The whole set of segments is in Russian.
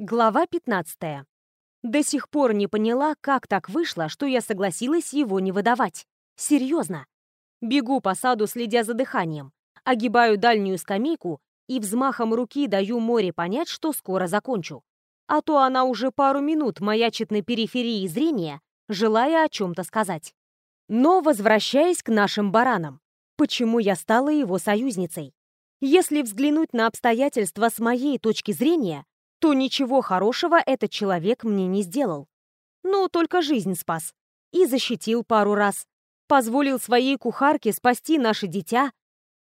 Глава 15. До сих пор не поняла, как так вышло, что я согласилась его не выдавать. Серьезно. Бегу по саду, следя за дыханием. Огибаю дальнюю скамейку и взмахом руки даю море понять, что скоро закончу. А то она уже пару минут маячит на периферии зрения, желая о чем-то сказать. Но возвращаясь к нашим баранам. Почему я стала его союзницей? Если взглянуть на обстоятельства с моей точки зрения, то ничего хорошего этот человек мне не сделал. Ну, только жизнь спас. И защитил пару раз. Позволил своей кухарке спасти наше дитя.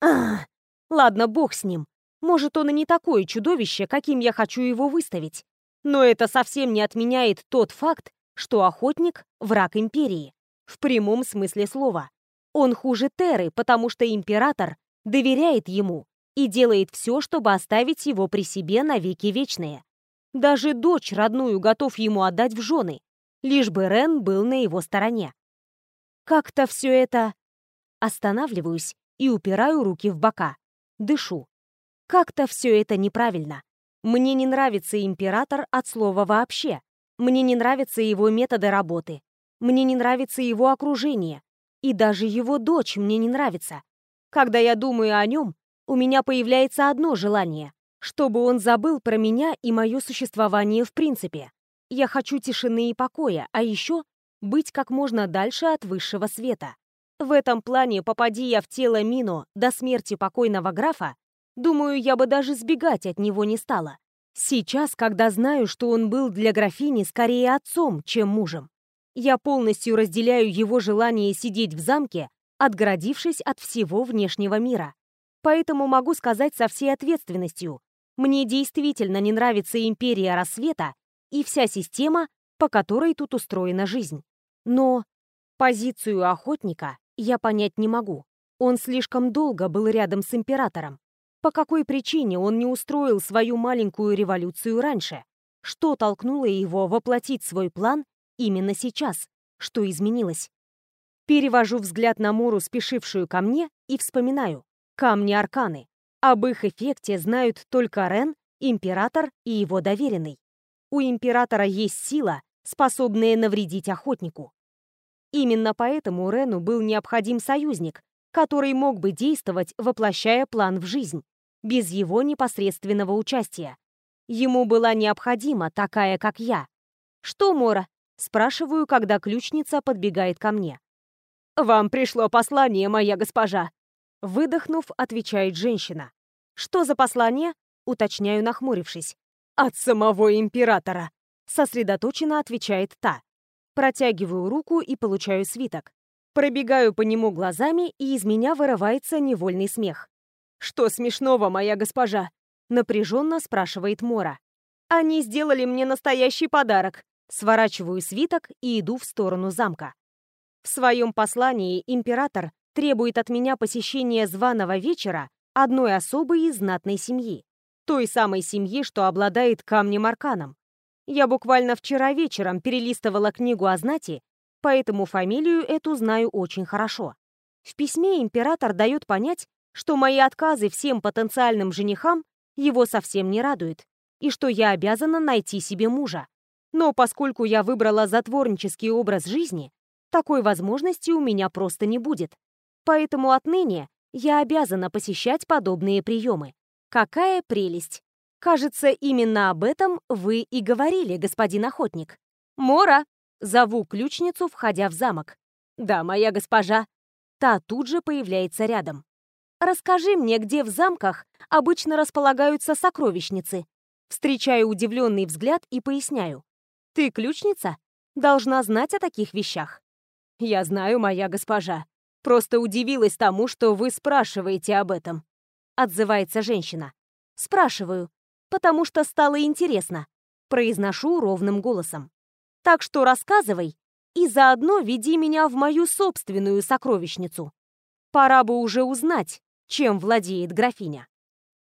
Ах, ладно, бог с ним. Может, он и не такое чудовище, каким я хочу его выставить. Но это совсем не отменяет тот факт, что охотник — враг империи. В прямом смысле слова. Он хуже Теры, потому что император доверяет ему и делает все, чтобы оставить его при себе навеки вечные. Даже дочь родную готов ему отдать в жены, лишь бы Рен был на его стороне. Как-то все это... Останавливаюсь и упираю руки в бока. Дышу. Как-то все это неправильно. Мне не нравится император от слова вообще. Мне не нравятся его методы работы. Мне не нравится его окружение. И даже его дочь мне не нравится. Когда я думаю о нем, у меня появляется одно желание чтобы он забыл про меня и мое существование в принципе. Я хочу тишины и покоя, а еще быть как можно дальше от высшего света. В этом плане, попади я в тело Мино до смерти покойного графа, думаю, я бы даже сбегать от него не стала. Сейчас, когда знаю, что он был для графини скорее отцом, чем мужем, я полностью разделяю его желание сидеть в замке, отгородившись от всего внешнего мира. Поэтому могу сказать со всей ответственностью, мне действительно не нравится империя рассвета и вся система, по которой тут устроена жизнь. Но позицию охотника я понять не могу. Он слишком долго был рядом с императором. По какой причине он не устроил свою маленькую революцию раньше? Что толкнуло его воплотить свой план именно сейчас? Что изменилось? Перевожу взгляд на Муру, спешившую ко мне, и вспоминаю. Камни Арканы. Об их эффекте знают только Рен, Император и его доверенный. У Императора есть сила, способная навредить охотнику. Именно поэтому Рену был необходим союзник, который мог бы действовать, воплощая план в жизнь, без его непосредственного участия. Ему была необходима такая, как я. «Что, Мора?» — спрашиваю, когда ключница подбегает ко мне. «Вам пришло послание, моя госпожа!» Выдохнув, отвечает женщина. «Что за послание?» — уточняю, нахмурившись. «От самого императора!» — сосредоточенно отвечает та. Протягиваю руку и получаю свиток. Пробегаю по нему глазами, и из меня вырывается невольный смех. «Что смешного, моя госпожа?» — напряженно спрашивает Мора. «Они сделали мне настоящий подарок». Сворачиваю свиток и иду в сторону замка. В своем послании император требует от меня посещения званого вечера одной особой из знатной семьи. Той самой семьи, что обладает камнем-арканом. Я буквально вчера вечером перелистывала книгу о знати, поэтому фамилию эту знаю очень хорошо. В письме император дает понять, что мои отказы всем потенциальным женихам его совсем не радуют, и что я обязана найти себе мужа. Но поскольку я выбрала затворнический образ жизни, такой возможности у меня просто не будет. Поэтому отныне я обязана посещать подобные приемы. Какая прелесть! Кажется, именно об этом вы и говорили, господин охотник. Мора! Зову ключницу, входя в замок. Да, моя госпожа. Та тут же появляется рядом. Расскажи мне, где в замках обычно располагаются сокровищницы. Встречаю удивленный взгляд и поясняю. Ты ключница? Должна знать о таких вещах. Я знаю, моя госпожа. Просто удивилась тому, что вы спрашиваете об этом. Отзывается женщина. Спрашиваю, потому что стало интересно. Произношу ровным голосом. Так что рассказывай и заодно веди меня в мою собственную сокровищницу. Пора бы уже узнать, чем владеет графиня.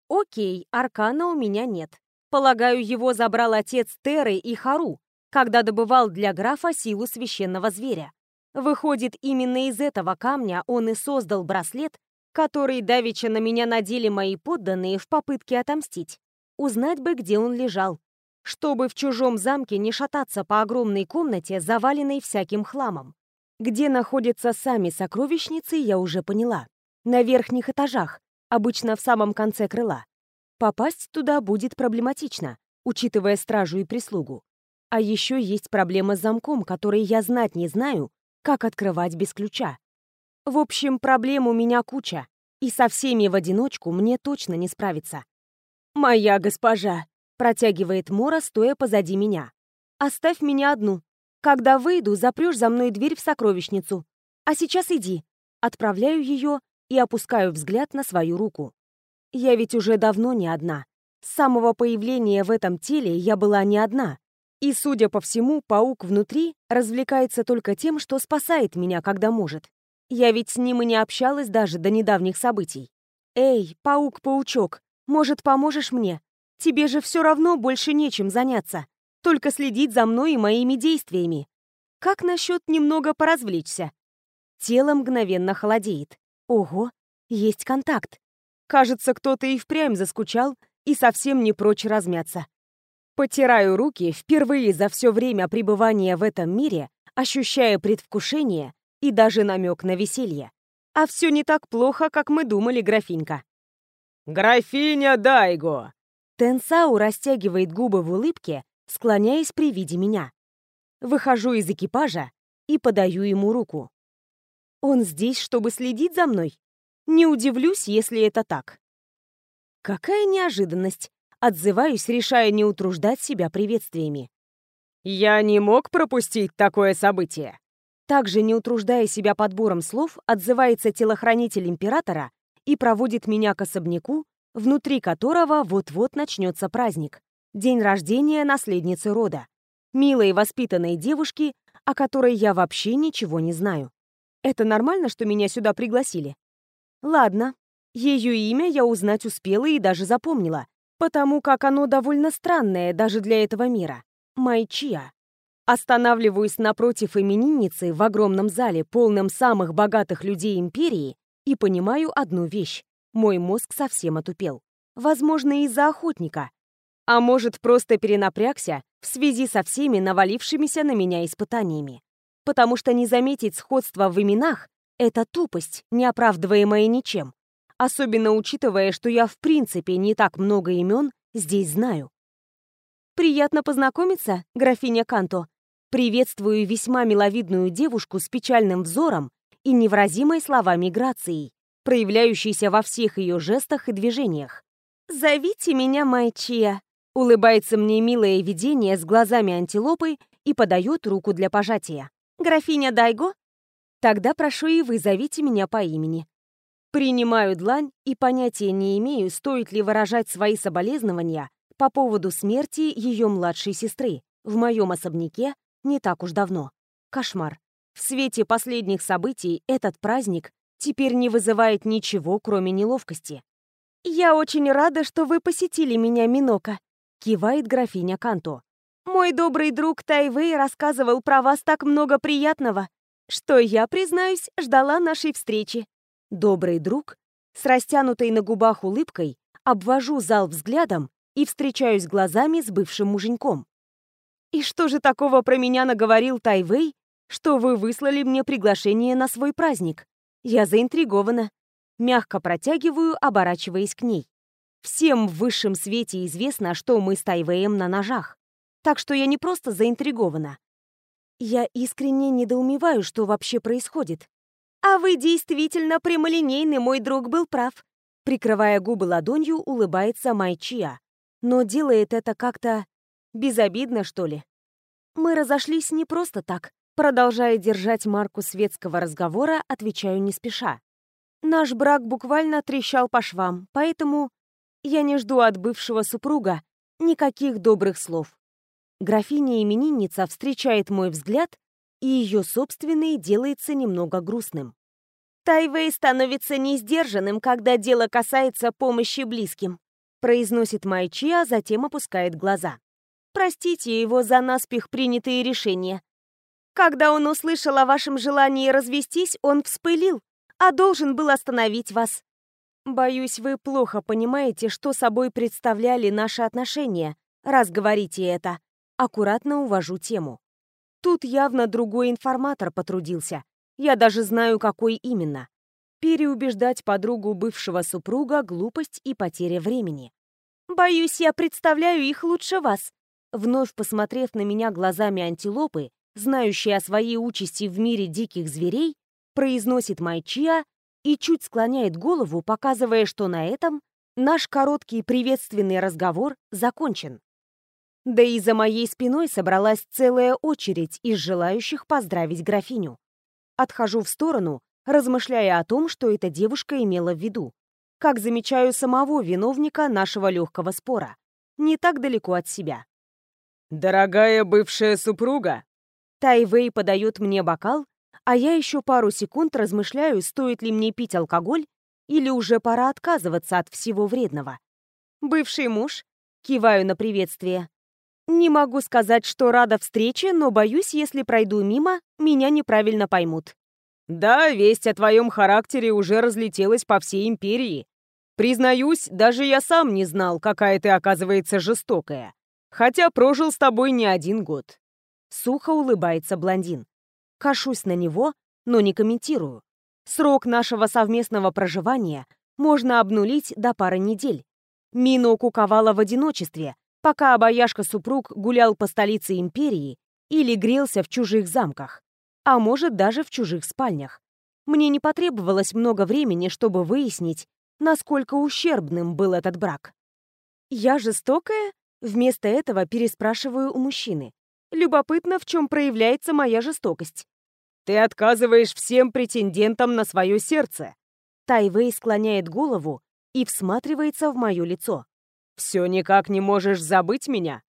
Окей, аркана у меня нет. Полагаю, его забрал отец Теры и Хару, когда добывал для графа силу священного зверя. Выходит, именно из этого камня он и создал браслет, который давеча на меня надели мои подданные в попытке отомстить. Узнать бы, где он лежал. чтобы в чужом замке не шататься по огромной комнате, заваленной всяким хламом. Где находятся сами сокровищницы, я уже поняла. На верхних этажах, обычно в самом конце крыла. Попасть туда будет проблематично, учитывая стражу и прислугу. А еще есть проблема с замком, который я знать не знаю, как открывать без ключа. В общем, проблем у меня куча, и со всеми в одиночку мне точно не справиться. «Моя госпожа!» — протягивает Мора, стоя позади меня. «Оставь меня одну. Когда выйду, запрешь за мной дверь в сокровищницу. А сейчас иди». Отправляю ее и опускаю взгляд на свою руку. Я ведь уже давно не одна. С самого появления в этом теле я была не одна. И, судя по всему, паук внутри развлекается только тем, что спасает меня, когда может. Я ведь с ним и не общалась даже до недавних событий. «Эй, паук-паучок, может, поможешь мне? Тебе же все равно больше нечем заняться, только следить за мной и моими действиями. Как насчет немного поразвлечься?» Тело мгновенно холодеет. Ого, есть контакт. Кажется, кто-то и впрямь заскучал и совсем не прочь размяться. Потираю руки, впервые за все время пребывания в этом мире, ощущая предвкушение и даже намек на веселье. А все не так плохо, как мы думали, графинька. «Графиня Дайго!» Тенсау растягивает губы в улыбке, склоняясь при виде меня. Выхожу из экипажа и подаю ему руку. Он здесь, чтобы следить за мной? Не удивлюсь, если это так. Какая неожиданность. Отзываюсь, решая не утруждать себя приветствиями. «Я не мог пропустить такое событие!» Также, не утруждая себя подбором слов, отзывается телохранитель императора и проводит меня к особняку, внутри которого вот-вот начнется праздник. День рождения наследницы рода. Милой воспитанной девушки, о которой я вообще ничего не знаю. Это нормально, что меня сюда пригласили? Ладно, ее имя я узнать успела и даже запомнила, потому как оно довольно странное даже для этого мира. Майчия. Останавливаюсь напротив именинницы в огромном зале, полном самых богатых людей империи, и понимаю одну вещь. Мой мозг совсем отупел. Возможно, из-за охотника. А может, просто перенапрягся в связи со всеми навалившимися на меня испытаниями. Потому что не заметить сходства в именах — это тупость, не оправдываемая ничем. Особенно учитывая, что я в принципе не так много имен здесь знаю. «Приятно познакомиться, графиня Канто», Приветствую весьма миловидную девушку с печальным взором и невразимой словами грацией, проявляющейся во всех ее жестах и движениях. «Зовите меня Майчия», — улыбается мне милое видение с глазами антилопы и подает руку для пожатия. «Графиня Дайго?» «Тогда прошу и вы зовите меня по имени». Принимаю длань и понятия не имею, стоит ли выражать свои соболезнования по поводу смерти ее младшей сестры в моем особняке не так уж давно. Кошмар. В свете последних событий этот праздник теперь не вызывает ничего, кроме неловкости. «Я очень рада, что вы посетили меня, Минока», — кивает графиня Канто. «Мой добрый друг Тайвей рассказывал про вас так много приятного, что я, признаюсь, ждала нашей встречи». Добрый друг, с растянутой на губах улыбкой, обвожу зал взглядом и встречаюсь глазами с бывшим муженьком. И что же такого про меня наговорил Тайвей, что вы выслали мне приглашение на свой праздник? Я заинтригована. Мягко протягиваю, оборачиваясь к ней. Всем в высшем свете известно, что мы с Тайвеем на ножах. Так что я не просто заинтригована. Я искренне недоумеваю, что вообще происходит. А вы действительно прямолинейный, мой друг был прав. Прикрывая губы ладонью, улыбается Майчия. Но делает это как-то Безобидно, что ли? Мы разошлись не просто так. Продолжая держать марку светского разговора, отвечаю не спеша. Наш брак буквально трещал по швам, поэтому я не жду от бывшего супруга никаких добрых слов. Графиня-именинница встречает мой взгляд, и ее собственный делается немного грустным. Тайвей становится несдержанным, когда дело касается помощи близким, произносит Майчи, а затем опускает глаза. Простите его за наспех принятые решения. Когда он услышал о вашем желании развестись, он вспылил, а должен был остановить вас. Боюсь, вы плохо понимаете, что собой представляли наши отношения, раз говорите это. Аккуратно увожу тему. Тут явно другой информатор потрудился. Я даже знаю, какой именно. Переубеждать подругу бывшего супруга — глупость и потеря времени. «Боюсь, я представляю их лучше вас». Вновь посмотрев на меня глазами антилопы, знающей о своей участи в мире диких зверей, произносит Майчиа и чуть склоняет голову, показывая, что на этом наш короткий приветственный разговор закончен. Да и за моей спиной собралась целая очередь из желающих поздравить графиню. Отхожу в сторону, размышляя о том, что эта девушка имела в виду. Как замечаю самого виновника нашего легкого спора. Не так далеко от себя. «Дорогая бывшая супруга!» Тайвей подает мне бокал, а я еще пару секунд размышляю, стоит ли мне пить алкоголь или уже пора отказываться от всего вредного. «Бывший муж?» Киваю на приветствие. «Не могу сказать, что рада встрече, но боюсь, если пройду мимо, меня неправильно поймут». «Да, весть о твоем характере уже разлетелась по всей империи. Признаюсь, даже я сам не знал, какая ты, оказывается, жестокая. Хотя прожил с тобой не один год». Сухо улыбается блондин. Кашусь на него, но не комментирую. Срок нашего совместного проживания можно обнулить до пары недель. Мину куковала в одиночестве, пока обаяшка-супруг гулял по столице империи или грелся в чужих замках, а может даже в чужих спальнях. Мне не потребовалось много времени, чтобы выяснить, насколько ущербным был этот брак. «Я жестокая?» Вместо этого переспрашиваю у мужчины. Любопытно, в чем проявляется моя жестокость. Ты отказываешь всем претендентам на свое сердце. Тайвей склоняет голову и всматривается в мое лицо. Все никак не можешь забыть меня?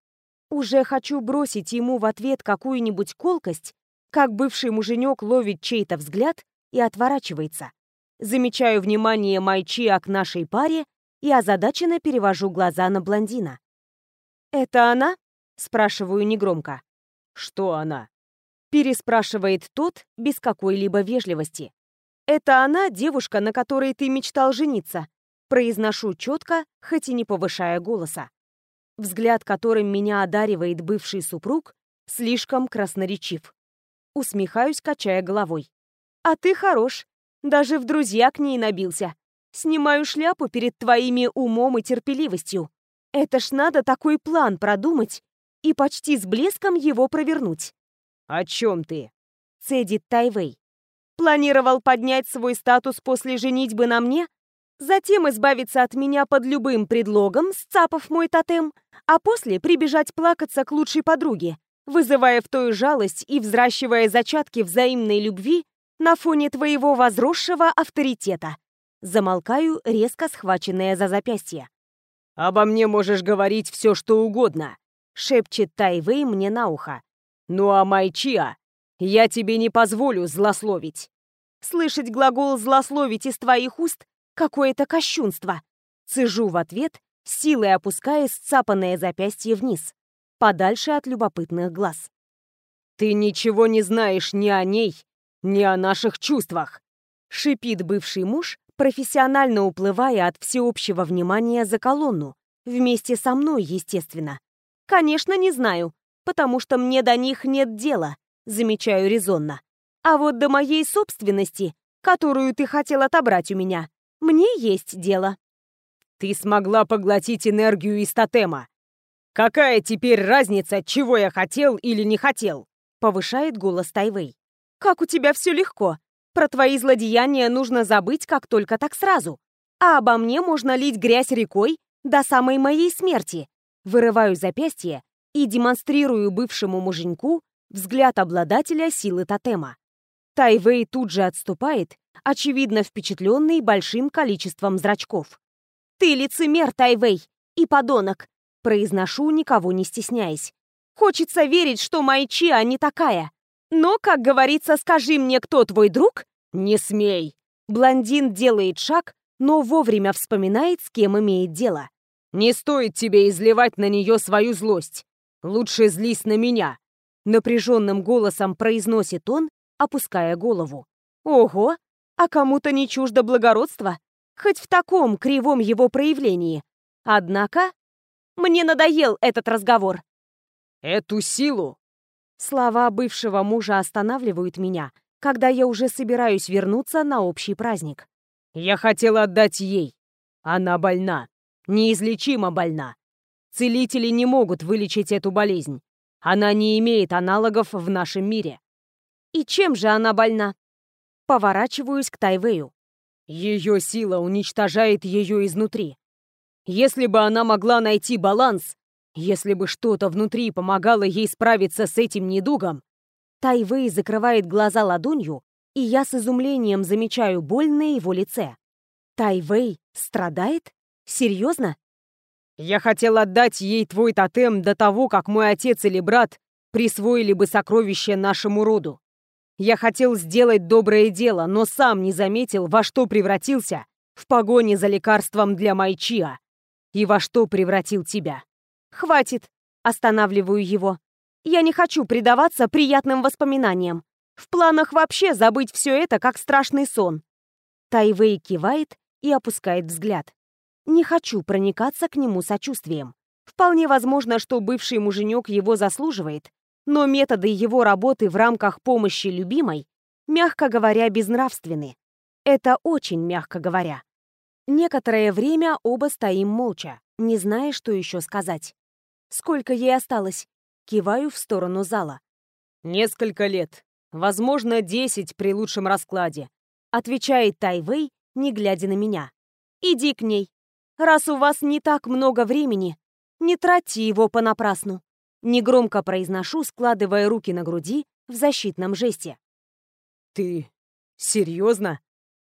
Уже хочу бросить ему в ответ какую-нибудь колкость, как бывший муженек ловит чей-то взгляд и отворачивается. Замечаю внимание Майчиа к нашей паре и озадаченно перевожу глаза на блондина. «Это она?» — спрашиваю негромко. «Что она?» Переспрашивает тот без какой-либо вежливости. «Это она, девушка, на которой ты мечтал жениться?» Произношу четко, хоть и не повышая голоса. Взгляд, которым меня одаривает бывший супруг, слишком красноречив. Усмехаюсь, качая головой. «А ты хорош. Даже в друзья к ней набился. Снимаю шляпу перед твоими умом и терпеливостью. Это ж надо такой план продумать и почти с блеском его провернуть. «О чем ты?» — цедит Тайвей. «Планировал поднять свой статус после женитьбы на мне, затем избавиться от меня под любым предлогом, сцапав мой тотем, а после прибежать плакаться к лучшей подруге, вызывая в той жалость и взращивая зачатки взаимной любви на фоне твоего возросшего авторитета». Замолкаю, резко схваченная за запястье. «Обо мне можешь говорить все, что угодно», — шепчет Тайвей мне на ухо. «Ну а Майчиа, я тебе не позволю злословить». Слышать глагол «злословить» из твоих уст — какое-то кощунство. Цежу в ответ, силой опуская сцапанное запястье вниз, подальше от любопытных глаз. «Ты ничего не знаешь ни о ней, ни о наших чувствах», — шипит бывший муж, профессионально уплывая от всеобщего внимания за колонну, вместе со мной, естественно. «Конечно, не знаю потому что мне до них нет дела, замечаю резонно. А вот до моей собственности, которую ты хотел отобрать у меня, мне есть дело. Ты смогла поглотить энергию из тотема. Какая теперь разница, чего я хотел или не хотел? Повышает голос Тайвей. Как у тебя все легко. Про твои злодеяния нужно забыть, как только так сразу. А обо мне можно лить грязь рекой до самой моей смерти. Вырываю запястье и демонстрирую бывшему муженьку взгляд обладателя силы тотема. Тайвей тут же отступает, очевидно впечатленный большим количеством зрачков. «Ты лицемер, Тайвей, и подонок!» Произношу, никого не стесняясь. «Хочется верить, что Майчиа не такая. Но, как говорится, скажи мне, кто твой друг?» «Не смей!» Блондин делает шаг, но вовремя вспоминает, с кем имеет дело. «Не стоит тебе изливать на нее свою злость. «Лучше злись на меня!» Напряженным голосом произносит он, опуская голову. «Ого! А кому-то не чуждо благородство? Хоть в таком кривом его проявлении. Однако Мне надоел этот разговор. Эту силу. Слова бывшего мужа останавливают меня, когда я уже собираюсь вернуться на общий праздник. Я хотел отдать ей. Она больна. Неизлечимо больна. Целители не могут вылечить эту болезнь. Она не имеет аналогов в нашем мире. И чем же она больна? Поворачиваюсь к Тайвею. Ее сила уничтожает ее изнутри. Если бы она могла найти баланс, если бы что-то внутри помогало ей справиться с этим недугом... Тайвей закрывает глаза ладонью, и я с изумлением замечаю боль на его лице. Тайвей страдает? Серьезно? Я хотел отдать ей твой тотем до того, как мой отец или брат присвоили бы сокровище нашему роду. Я хотел сделать доброе дело, но сам не заметил, во что превратился в погоне за лекарством для Майчиа. И во что превратил тебя. Хватит, останавливаю его. Я не хочу предаваться приятным воспоминаниям. В планах вообще забыть все это, как страшный сон. Тайвей кивает и опускает взгляд. Не хочу проникаться к нему сочувствием. Вполне возможно, что бывший муженек его заслуживает, но методы его работы в рамках помощи любимой, мягко говоря, безнравственны. Это очень мягко говоря. Некоторое время оба стоим молча, не зная, что еще сказать. Сколько ей осталось? Киваю в сторону зала. Несколько лет. Возможно, десять при лучшем раскладе. Отвечает Тайвей, не глядя на меня. Иди к ней. Раз у вас не так много времени, не тратьте его понапрасну. Негромко произношу, складывая руки на груди в защитном жесте. «Ты серьезно?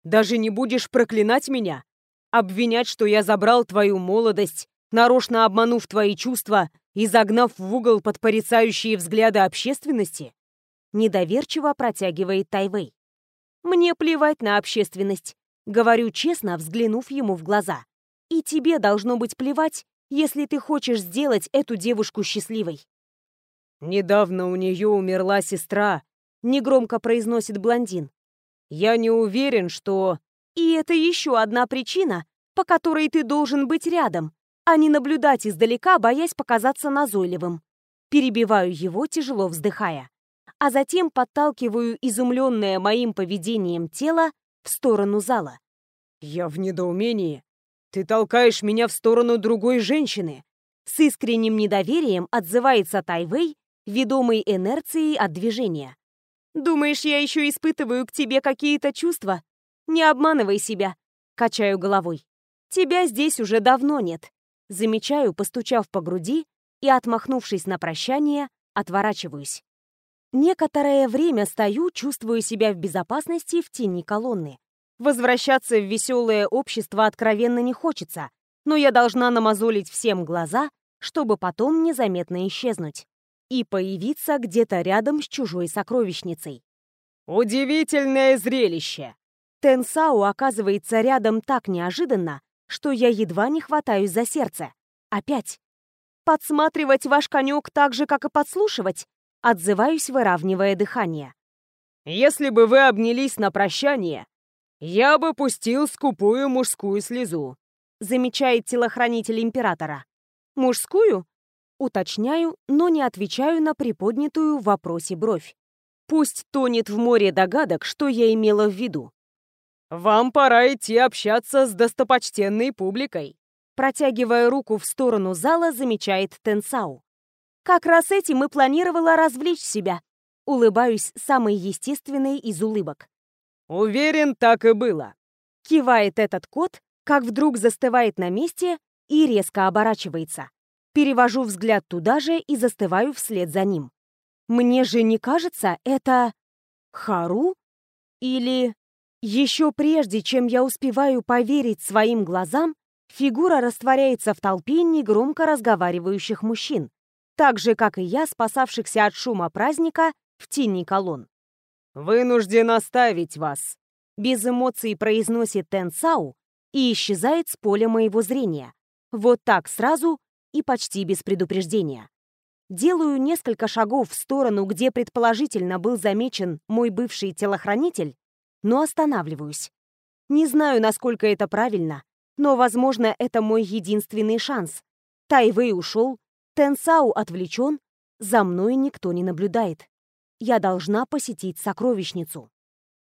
Даже не будешь проклинать меня? Обвинять, что я забрал твою молодость, нарочно обманув твои чувства и загнав в угол под порицающие взгляды общественности?» Недоверчиво протягивает Тайвей. «Мне плевать на общественность», — говорю честно, взглянув ему в глаза. «И тебе должно быть плевать, если ты хочешь сделать эту девушку счастливой. «Недавно у нее умерла сестра», — негромко произносит блондин. «Я не уверен, что...» «И это еще одна причина, по которой ты должен быть рядом, а не наблюдать издалека, боясь показаться назойливым». Перебиваю его, тяжело вздыхая. А затем подталкиваю изумленное моим поведением тело в сторону зала. «Я в недоумении. Ты толкаешь меня в сторону другой женщины!» С искренним недоверием отзывается Тайвей, ведомый инерцией от движения. «Думаешь, я еще испытываю к тебе какие-то чувства? Не обманывай себя!» Качаю головой. «Тебя здесь уже давно нет!» Замечаю, постучав по груди и, отмахнувшись на прощание, отворачиваюсь. Некоторое время стою, чувствую себя в безопасности в тени колонны. Возвращаться в веселое общество откровенно не хочется, но я должна намазолить всем глаза, чтобы потом незаметно исчезнуть и появиться где-то рядом с чужой сокровищницей. «Удивительное зрелище!» Тенсау оказывается рядом так неожиданно, что я едва не хватаюсь за сердце. Опять. Подсматривать ваш конек так же, как и подслушивать? Отзываюсь, выравнивая дыхание. Если бы вы обнялись на прощание, «Я бы пустил скупую мужскую слезу», — замечает телохранитель императора. «Мужскую?» Уточняю, но не отвечаю на приподнятую в вопросе бровь. Пусть тонет в море догадок, что я имела в виду. «Вам пора идти общаться с достопочтенной публикой», протягивая руку в сторону зала, замечает Тенсау. «Как раз этим и планировала развлечь себя», улыбаюсь самой естественной из улыбок. «Уверен, так и было». Кивает этот кот, как вдруг застывает на месте и резко оборачивается. Перевожу взгляд туда же и застываю вслед за ним. Мне же не кажется, это... Хару? Или... Еще прежде, чем я успеваю поверить своим глазам, фигура растворяется в толпе негромко разговаривающих мужчин, так же, как и я, спасавшихся от шума праздника в тени колонн. «Вынужден оставить вас», — без эмоций произносит Тен Сау и исчезает с поля моего зрения. Вот так сразу и почти без предупреждения. Делаю несколько шагов в сторону, где предположительно был замечен мой бывший телохранитель, но останавливаюсь. Не знаю, насколько это правильно, но, возможно, это мой единственный шанс. Тайвей ушел, Тенсау отвлечен, за мной никто не наблюдает. Я должна посетить сокровищницу.